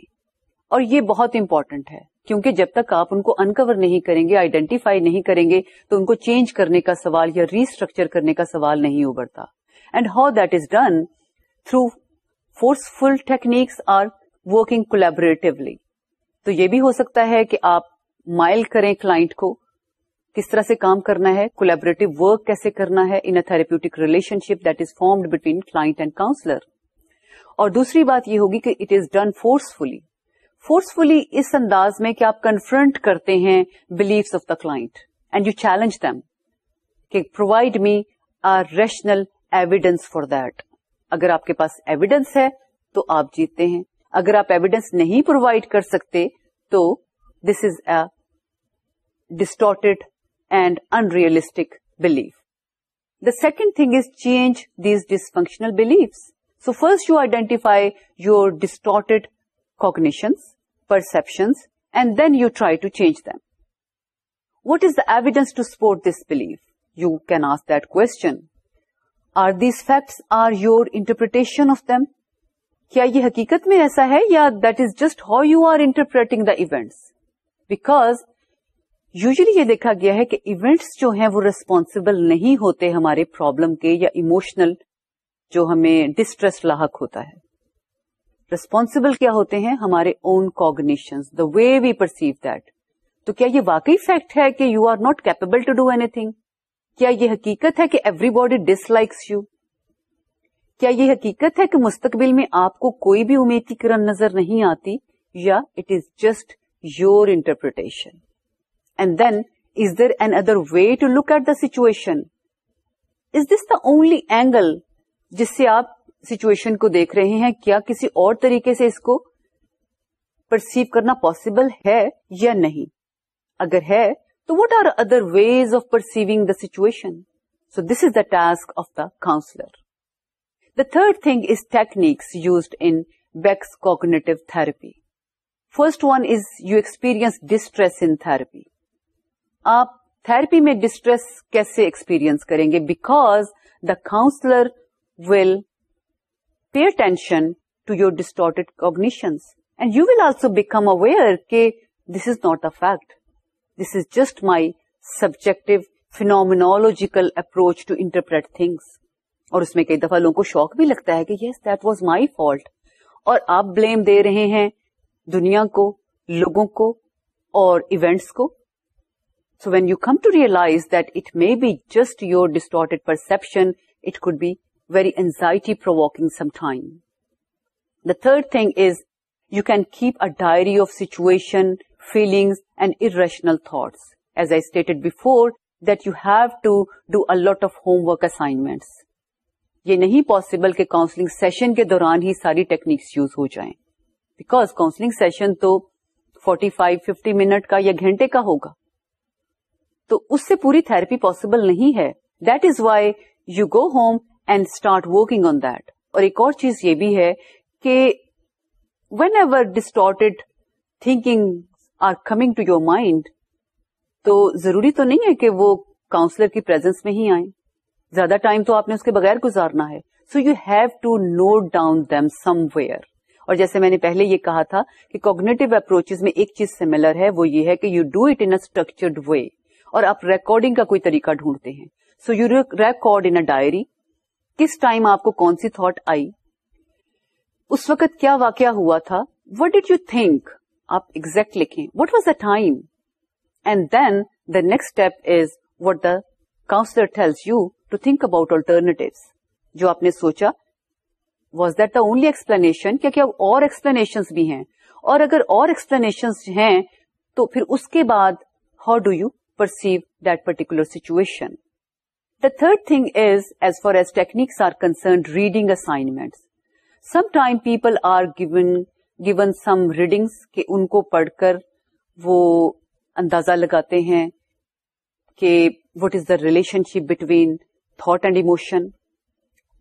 Speaker 1: اور یہ بہت امپورٹینٹ ہے کیونکہ جب تک آپ ان کو انکور نہیں کریں گے آئیڈینٹیفائی نہیں کریں گے تو ان کو چینج کرنے کا سوال یا ریسٹرکچر کرنے کا سوال نہیں ابھرتا and how this done through forceful techniques are working collaboratively تو یہ بھی ہو سکتا ہے کہ آپ مائل کریں کلائنٹ کو کس طرح سے کام کرنا ہے کولیبریٹو ورک کیسے کرنا ہے in a therapeutic relationship that is formed between client and counsellor اور دوسری بات یہ ہوگی کہ it is done forcefully forcefully اس انداز میں کہ آپ کنفرنٹ کرتے ہیں beliefs of the client and you challenge them کہ provide me a rational evidence for that اگر آپ کے پاس ایویڈینس ہے تو آپ جیتتے ہیں اگر آپ ایویڈینس نہیں پرووائڈ کر سکتے تو this is a distorted and unrealistic belief the second thing is change these dysfunctional belief so first you identify your distorted cognitions perceptions and then you try to change them what is the evidence to support this belief you can ask that کون are these facts are your interpretation of them کیا یہ حقیقت میں ایسا ہے یا that is just how you are interpreting the events because usually یہ دیکھا گیا ہے کہ ایونٹس جو ہیں وہ ریسپانسبل نہیں ہوتے ہمارے پرابلم کے یا ایموشنل جو ہمیں ڈسٹریس لاحق ہوتا ہے ریسپونسبل کیا ہوتے ہیں ہمارے own cognition the way we perceive that تو کیا یہ واقعی فیکٹ ہے کہ you are not capable to do anything کیا یہ حقیقت ہے کہ everybody dislikes you کیا یہ حقیقت ہے کہ مستقبل میں آپ کو کوئی بھی امید کی کرن نظر نہیں آتی یا it is just your interpretation and then is there another way to look at the situation only angle جس سے آپ سچویشن کو دیکھ رہے ہیں کیا کسی اور طریقے سے اس کو پرسیو کرنا پاسبل ہے یا نہیں اگر ہے تو what are other ways of perceiving the situation so this is the task of the counsellor the third thing is techniques used in Beck's cognitive therapy first one is you experience distress in therapy آپ therapy میں distress کیسے experience کریں گے because the counsellor will pay attention to your distorted cognitions and you will also become aware کہ this is not a fact this is just my subjective phenomenological approach to interpret things اور اس میں کئی دفعہ لوگوں کو شوق بھی لگتا ہے کہ yes that was my fault اور آپ بلیم دے رہے ہیں دنیا کو لوگوں کو اور ایونٹس کو so when you come to realise that it may be just your distorted perception it could be very anxiety provoking some time the third thing is you can keep a diary of situation feelings and irrational thoughts as I stated before that you have to do a lot of homework assignments یہ نہیں پاسبل کہ counselling session کے دوران ہی ساری techniques use ہو جائیں بیکاز کاؤنسلنگ سیشن تو فورٹی فائیو ففٹی منٹ کا یا گھنٹے کا ہوگا تو اس سے پوری تھرپی پاسبل نہیں ہے that is why you go home and start working on that اور ایک اور چیز یہ بھی ہے کہ whenever distorted thinking are coming to your mind تو ضروری تو نہیں ہے کہ وہ کاؤنسلر کی پرزینس میں ہی آئیں زیادہ ٹائم تو آپ نے اس کے بغیر گزارنا ہے so you have to note down them somewhere اور جیسے میں نے پہلے یہ کہا تھا کہ کوگنیٹو اپروچ میں ایک چیز سملر ہے وہ یہ ہے کہ you do it in structured way اور آپ ریکارڈنگ کا کوئی طریقہ ڈھونڈتے ہیں so you record in diary کس ٹائم آپ کو کون سی تھاٹ آئی اس وقت کیا واقعہ ہوا تھا وٹ ڈیڈ یو تھنک آپ ایگزیکٹ لکھیں what was the time and then the next step is what the counsellor tells you to think about alternate جو آپ نے سوچا was that the only explanation کیونکہ اب اور ایکسپلینیشن بھی ہیں اور اگر اور ایکسپلینیشنس ہیں تو پھر اس کے بعد how do you perceive that particular situation the third thing is as far as techniques are concerned reading assignment some time people are given given some readings کہ ان کو پڑھ کر وہ اندازہ لگاتے ہیں کہ what is the relation ship between thought and emotion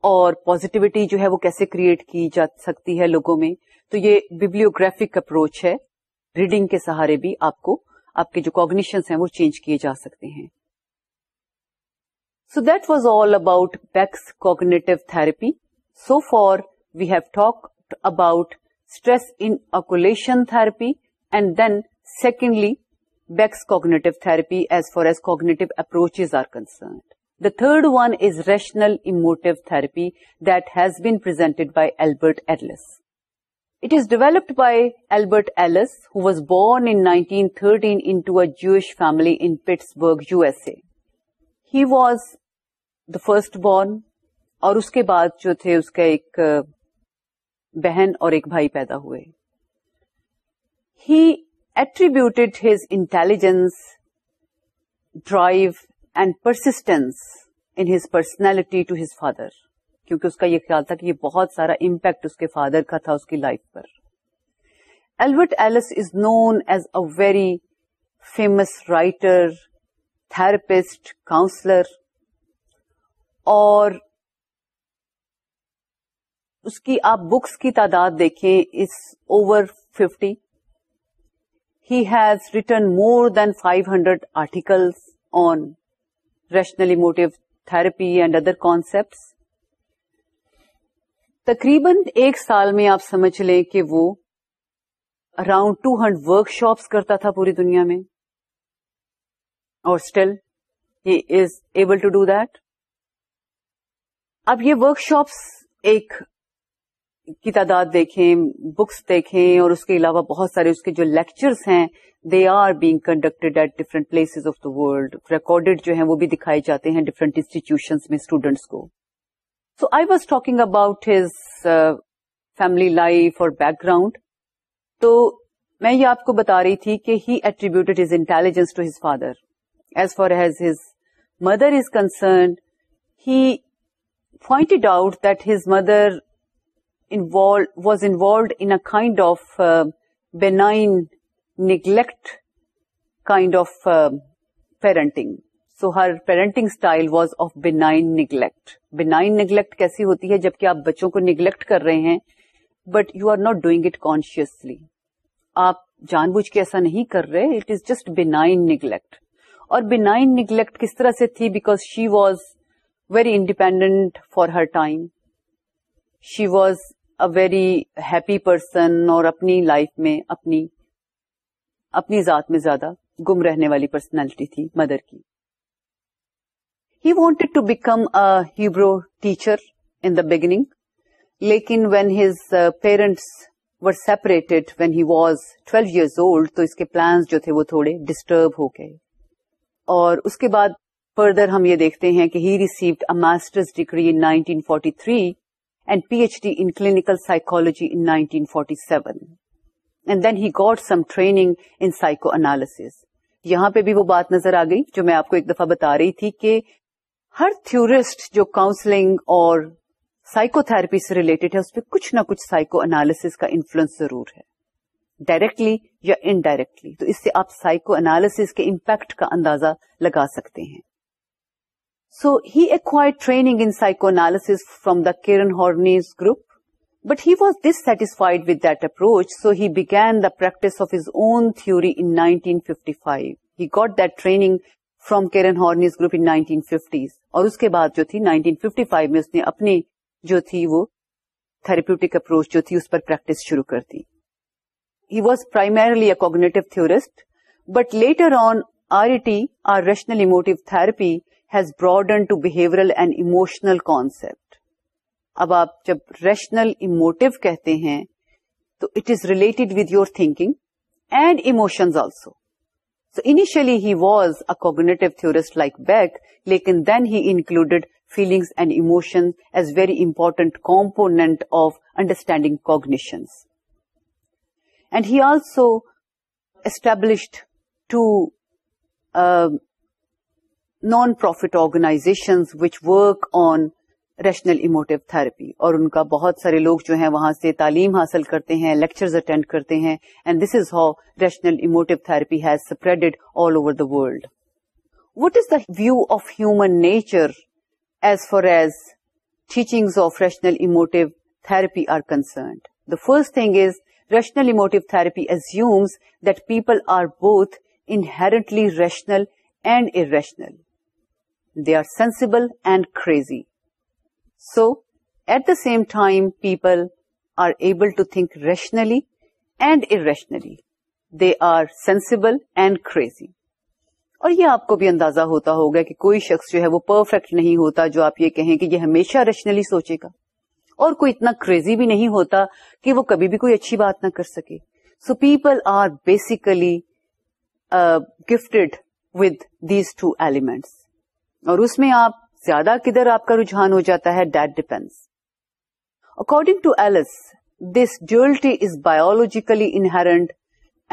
Speaker 1: اور پازیٹیوٹی جو ہے وہ کیسے کریٹ کی جا سکتی ہے لوگوں میں تو یہ بیبلیوگرافک اپروچ ہے ریڈنگ کے سہارے بھی آپ کو آپ کے جو کوگنیشنس ہیں وہ چینج کیے جا سکتے ہیں so that was all about Beck's cognitive therapy so far we have talk about stress in therapy and then secondly Beck's cognitive therapy as far as cognitive approach are concerned The third one is rational emotive therapy that has been presented by Albert Ellis. It is developed by Albert Ellis, who was born in 1913 into a Jewish family in Pittsburgh, USA. He was the first born اور اس کے بعد جو تھے اس کا ایک بہن اور ایک بھائی پیدا ہوئے ہی attributed his intelligence drive and persistence in his personality to his father کیونکہ اس کا یہ خیال تھا کہ یہ بہت سارا امپیکٹ اس کے فادر کا تھا اس کی لائف پر Albert Ellis is known as a very famous writer therapist counsellor اور اس کی آپ بکس کی تعداد دیکھیں اس over fifty has written more than five hundred articles on rational emotive therapy and other concept تقریباً ایک سال میں آپ سمجھ لیں کہ وہ around two hundred workshops کرتا تھا پوری دنیا میں اور still he is able to do that اب یہ ورک شاپس ایک کی تعداد دیکھیں بکس دیکھیں اور اس کے علاوہ بہت سارے اس کے جو لیکچرس ہیں they are being conducted at different places of the world recorded جو ہیں وہ بھی دکھائے جاتے ہیں ڈفرینٹ انسٹیٹیوشنس میں اسٹوڈینٹس کو so I was talking about his family life اور بیک گراؤنڈ تو میں یہ آپ کو بتا رہی تھی کہ he attributed his intelligence to his father as far as his mother is concerned he pointed out that his mother was involved in neglect kind of parenting so her parenting style was of benign neglect benign neglect کیسی ہوتی ہے جبکہ آپ بچوں کو neglect کر رہے ہیں but you are not doing it consciously آپ جان بوجھ کے ایسا نہیں کر رہے it is just benign neglect اور بینائن نیگلیکٹ کس طرح سے تھی because she was very independent for her time she was very happy person اور اپنی لائف میں اپنی اپنی ذات میں زیادہ گم رہنے والی پرسنالٹی تھی مدر کی he wanted to become Hebrew teacher in the beginning لیکن when his parents were separated when he was twelve years old تو اس کے پلانس جو تھے وہ تھوڑے ڈسٹرب ہو گئے اور اس کے بعد فردر ہم یہ دیکھتے ہیں کہ he received masters degree in 1943 forty and P H D in clinical 1947. In then he got and then he got some training in یہاں پہ بھی وہ بات نظر آ گئی جو میں آپ کو ایک دفعہ بتا رہی تھی کہ ہر تھورسٹ جو کاؤنسلنگ اور سائکو تھراپی سے ریلیٹڈ ہے اس پہ کچھ نہ کچھ سائیکو انالس کا انفلوئنس ضرور ہے ڈائریکٹلی یا انڈائریکٹلی تو اس سے آپ سائکو انالیس کے امپیکٹ کا اندازہ لگا سکتے ہیں so he acquire training in psychoanalysis from the Karen Horney's group but he was dissatisfied with that approach so he begin the practice of his own تھوڑی in nineteen fifty five he got that training from Karen Horney's group in nineteen fifties اور اس کے بعد جو تھی nineteen fifty five میں اس نے اپنی جو تھی وہ تھرپیوٹک اپروچ جو تھی اس پریکٹس شروع کر دی he was primarily a cognitive theorist but later on R E T or rational emotive therapy has broadened to behavioural and emotional اب آپ جب ریشنل کہتے ہیں تو it is related with your thinking and emotions also so initially he was a cognitive theorist like Beck لیکن then he included feelings and emotions as very important component of understanding cognitions and he also ایسٹ naan profit organisations which work on rational emotive therapy اور ان کا بہت سارے لوگ جو ہیں وہاں سے تعلیم حاصل کرتے ہیں لیکچرز اٹینڈ کرتے ہیں and this is how rational emotive therapy has spreaded all over the world what is the view of human nature as far as teachings of rational emotive therapy are concerned the first thing is rational emotive therapy assumes that people are both inherently rational and irrational they are sensible and time, at the same time people are able to think rationally and and they are sensible and کو بھی اندازہ ہوتا ہوگا کہ کوئی شخص جو ہے وہ پرفیکٹ نہیں ہوتا جو آپ یہ کہیں کہ یہ ہمیشہ ریشنلی سوچے گا اور کوئی اتنا کریزی بھی نہیں ہوتا کہ وہ کبھی بھی کوئی اچھی بات نہ کر سکے so people are basically gifted with these two elements اور اس میں آپ زیادہ کدھر آپ کا رجحان ہو جاتا ہے that depend according to Ellis this duality is biologically inherent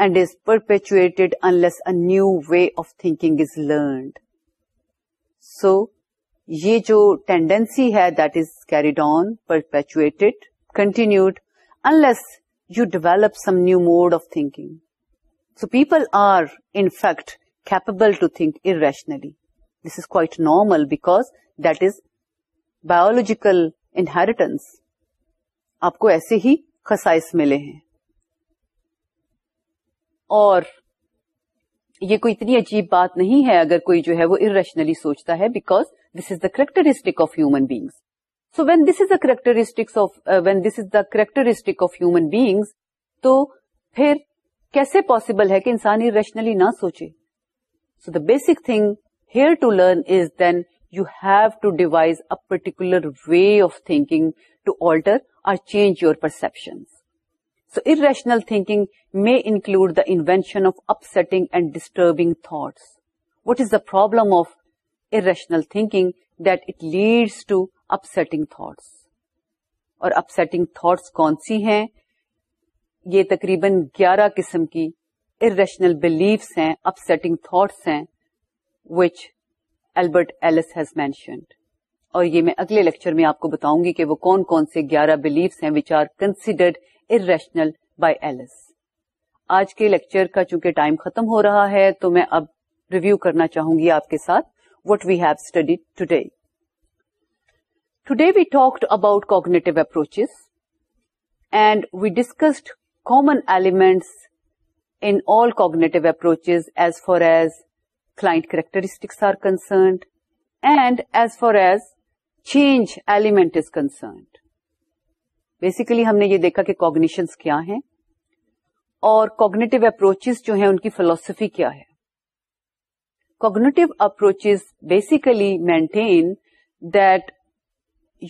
Speaker 1: and is perpetuated unless a new way of thinking is learned so یہ جو ٹینڈینسی ہے that is carried on perpetuated continued unless you develop some new mode of thinking so people are in fact capable to think irrationally this is quite normal because that is biological inheritance آپ کو ایسے ہی خسائس ملے ہیں اور یہ کوئی اتنی عجیب بات نہیں ہے اگر کوئی جو ہے وہ ارشنلی سوچتا ہے because this is the characteristic of human beings so when this is the characteristics when this is the characteristic of human beings تو پھر کیسے پاسبل ہے کہ انسان ارشنلی نہ سوچے so the basic thing here to learn is then you have to devise a particular way of think to alter or change your perception so irrational thinking میں include the invention of upsetting and disturbing thoughts what is the problem of irrational thinking that it leads to upsetting thoughts اور upsetting thoughts کون سی ہیں یہ تقریباً گیارہ قسم کی ار ریشنل بلیفس ہیں اپسٹنگ تھاٹس ہیں which Albert Ellis has mentioned اور یہ میں اگلے لیکچر میں آپ کو بتاؤں گی کہ وہ کون کون سے گیارہ بلیفس ہیں which are considered irrational by Ellis آج کے لیکچر کا چونکہ ٹائم ختم ہو رہا ہے تو میں اب ریویو کرنا چاہوں گی آپ کے ساتھ what we have study today today we talked about cognitive approaches and we discussed common elements in all cognitive approach as far as client characteristics are concerned and as far as change element is concerned basically ہم نے یہ دیکھا کہ cognitions کیا ہیں اور cognitive approach جو ہیں ان کی فیلوسفی کیا ہے cognitive approach basically maintain that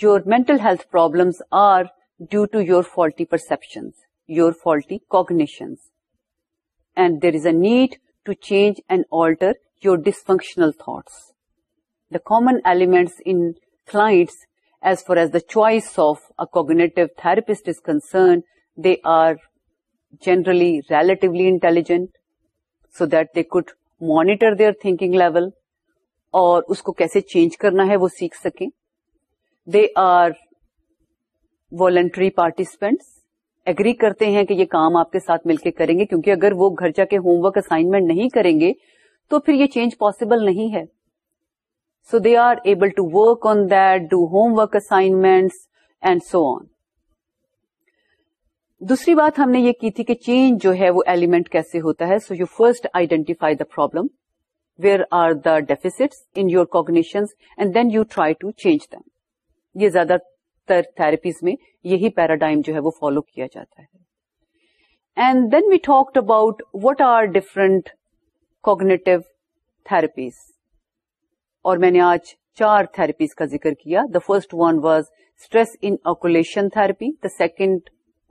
Speaker 1: your میں health problems are due to your faulty perceptions your faulty cognitions and there is a need to change and alter your dysfunctional thoughts the common elements in class as far as the choice of a cognitive therapist is concern they are generally relatively intelligent so that they could monitor their thinking level اور اس کو کیسے change کرنا ہے وہ سیکھ سکیں they are voluntary participants agree کرتے ہیں کہ یہ کام آپ کے ساتھ مل کے کریں گے کیونکہ اگر وہ گھر جا کے ہوم ورک اسائنمنٹ نہیں کریں گے تو پھر یہ چینج پاسبل نہیں ہے so they are able to work on that do homework assignments and so on دوسری بات ہم نے یہ کی تھی کہ چینج جو ہے وہ ایلیمنٹ کیسے ہوتا ہے so you first identify the problem where are the deficits in your cognition and then you try to change them یہ زیادہ تر تھراپیز میں یہی پیراڈائم جو ہے وہ فالو کیا جاتا ہے and then we talked about what are different cognitive therapies اور میں نے آج چار تھراپیز کا ذکر کیا the first one was stress inoculation therapy the second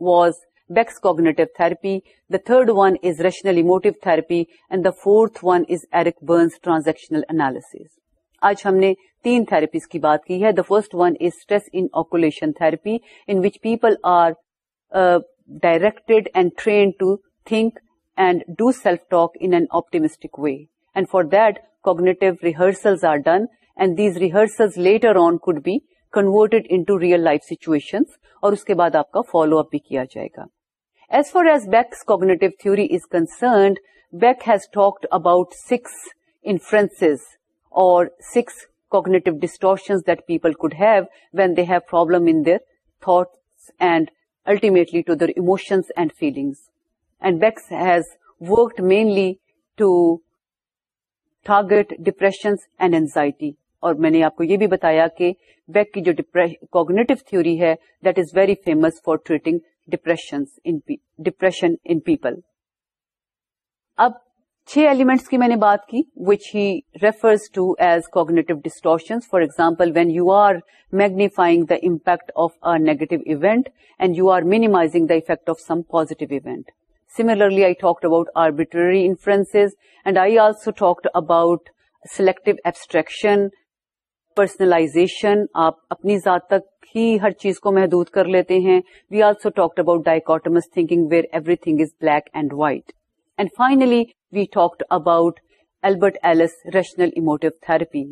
Speaker 1: was Beck's cognitive therapy the third one is rational emotive therapy and the fourth one is Eric Berne's transactional analysis آج ہم نے تین therapies کی بات کی ہے the first one is stress inoculation therapy in which people are directed and trained to think and do self talk in an optimistic way and for that, rehearsals are done and these rehearsals later on on be be in to real life situations اور اس کے بعد آپ کا follow up بھی کیا جائے گا as far as Beck's cognitive theory is concerned Beck has talked about six inference اور six cognitive distortions that people could have when they have problem in their thoughts and ultimately to their emotions and feelings and Bex has worked mainly to target depressions and anxiety اور میں نے آپ کو یہ بھی بتایا کہ Beck کی جو کوگنیٹو تھوری ہے that is very famous for treating depression in people اب چھ ایلیمنٹس کی میں نے بات کی which he refers to as cognitive distortion for example when you are magnifying the impact of a negative event and you are minimising the effect of some positive event similarly I talk about arbitrary inference and I also talk about select abstraction personalisation آپ اپنی ذات تک ہی ہر چیز کو محدود کر لیتے ہیں we also talk about dichotomous thinking where every thing is black and white and finally we talked about Albert Ellis rational emotive therapy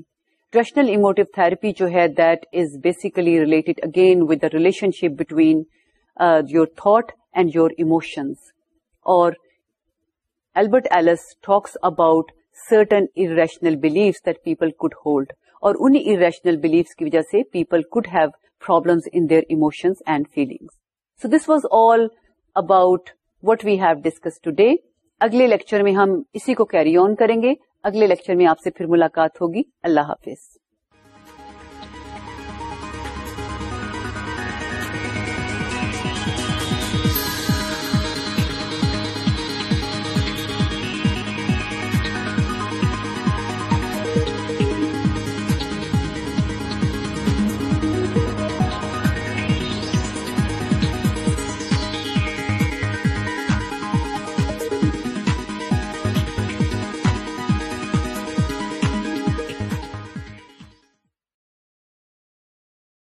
Speaker 1: rational emotive therapy جو ہے that is basically related again with relationship between your thought and your emotions اور Albert Ellis talks about certain uh beliefs that people could hold اور in rational beliefs کی وجہ سے people could have problems in their emotions and feelings so this was all about what we have discuss today اگلے lecture میں ہم اسی کو carry on کریں گے اگلے لیکچر میں آپ سے پھر ملاقات ہوگی اللہ حافظ